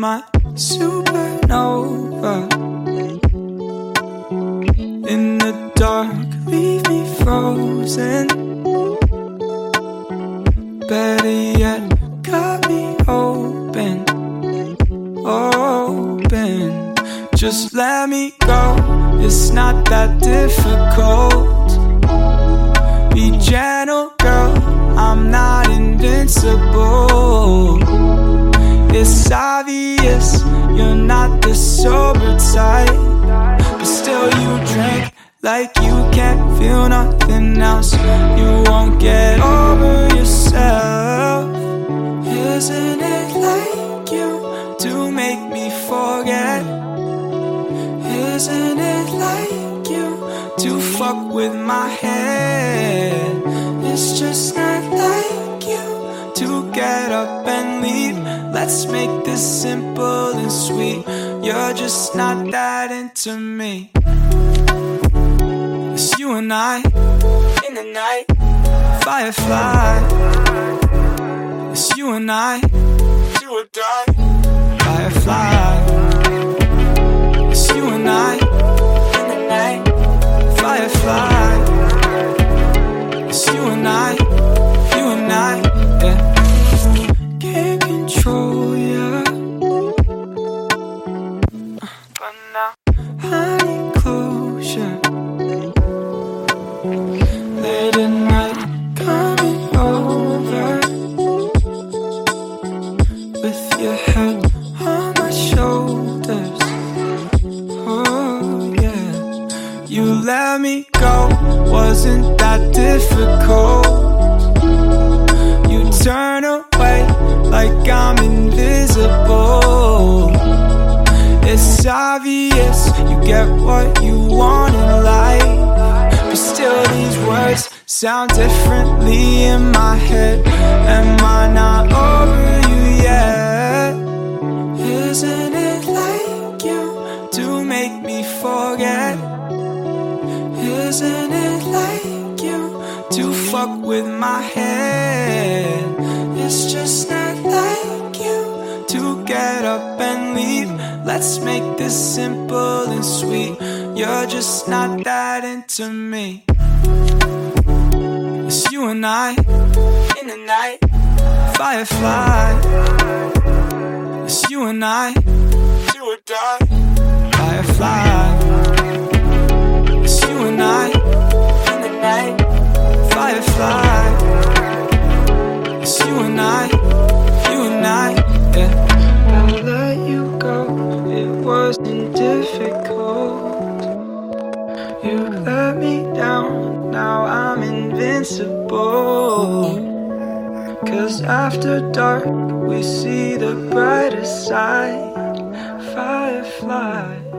my supernova. In the dark, leave me frozen. Better yet, cut me open, open. Just let me go. It's not that difficult. Be gentle, girl. It's obvious you're not the sober type, but still you drink like you can't feel nothing else. You won't get over yourself. Isn't it like you to make me forget? Isn't it like you to fuck with my head? It's just not like you to get up and leave. Let's make this simple and sweet. You're just not that into me. It's you and I in the night, firefly. It's you and I, do or die, firefly. Let me go, wasn't that difficult? You turn away like I'm invisible. It's obvious you get what you want in life. But still, these words sound differently in my head. Am I not over you yet? Isn't to fuck with my head? It's just not like you to get up and leave. Let's make this simple and sweet. You're just not that into me. It's you and I in the night, firefly. It's you and I, do or die, firefly. You let me down, now I'm invincible. Cause after dark, we see the brighter side, firefly.